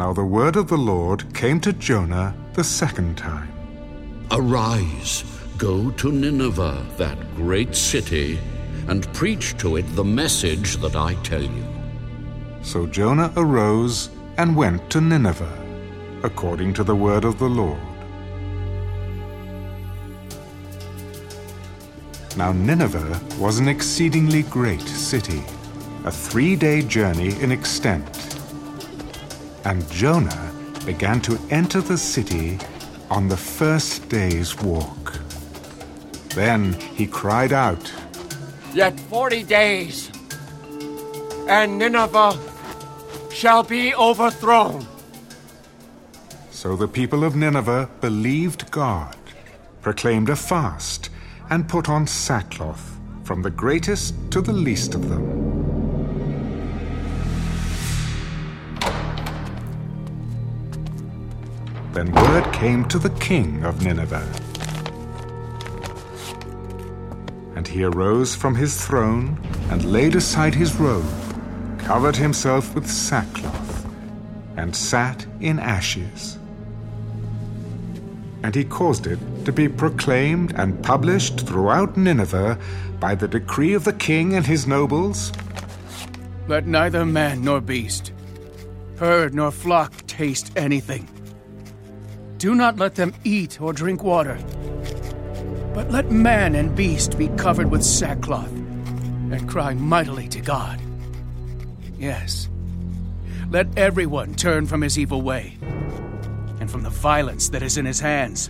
Now the word of the Lord came to Jonah the second time. Arise, go to Nineveh, that great city, and preach to it the message that I tell you. So Jonah arose and went to Nineveh, according to the word of the Lord. Now Nineveh was an exceedingly great city, a three day journey in extent. And Jonah began to enter the city on the first day's walk. Then he cried out, Yet forty days, and Nineveh shall be overthrown. So the people of Nineveh believed God, proclaimed a fast, and put on sackcloth, from the greatest to the least of them. Then word came to the king of Nineveh. And he arose from his throne and laid aside his robe, covered himself with sackcloth, and sat in ashes. And he caused it to be proclaimed and published throughout Nineveh by the decree of the king and his nobles. Let neither man nor beast, herd nor flock taste anything. Do not let them eat or drink water, but let man and beast be covered with sackcloth and cry mightily to God. Yes, let everyone turn from his evil way and from the violence that is in his hands.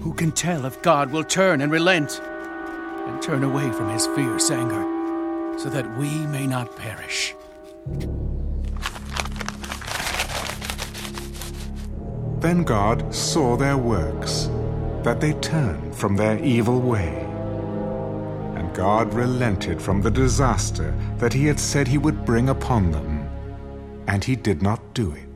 Who can tell if God will turn and relent and turn away from his fierce anger so that we may not perish? Then God saw their works, that they turned from their evil way. And God relented from the disaster that he had said he would bring upon them, and he did not do it.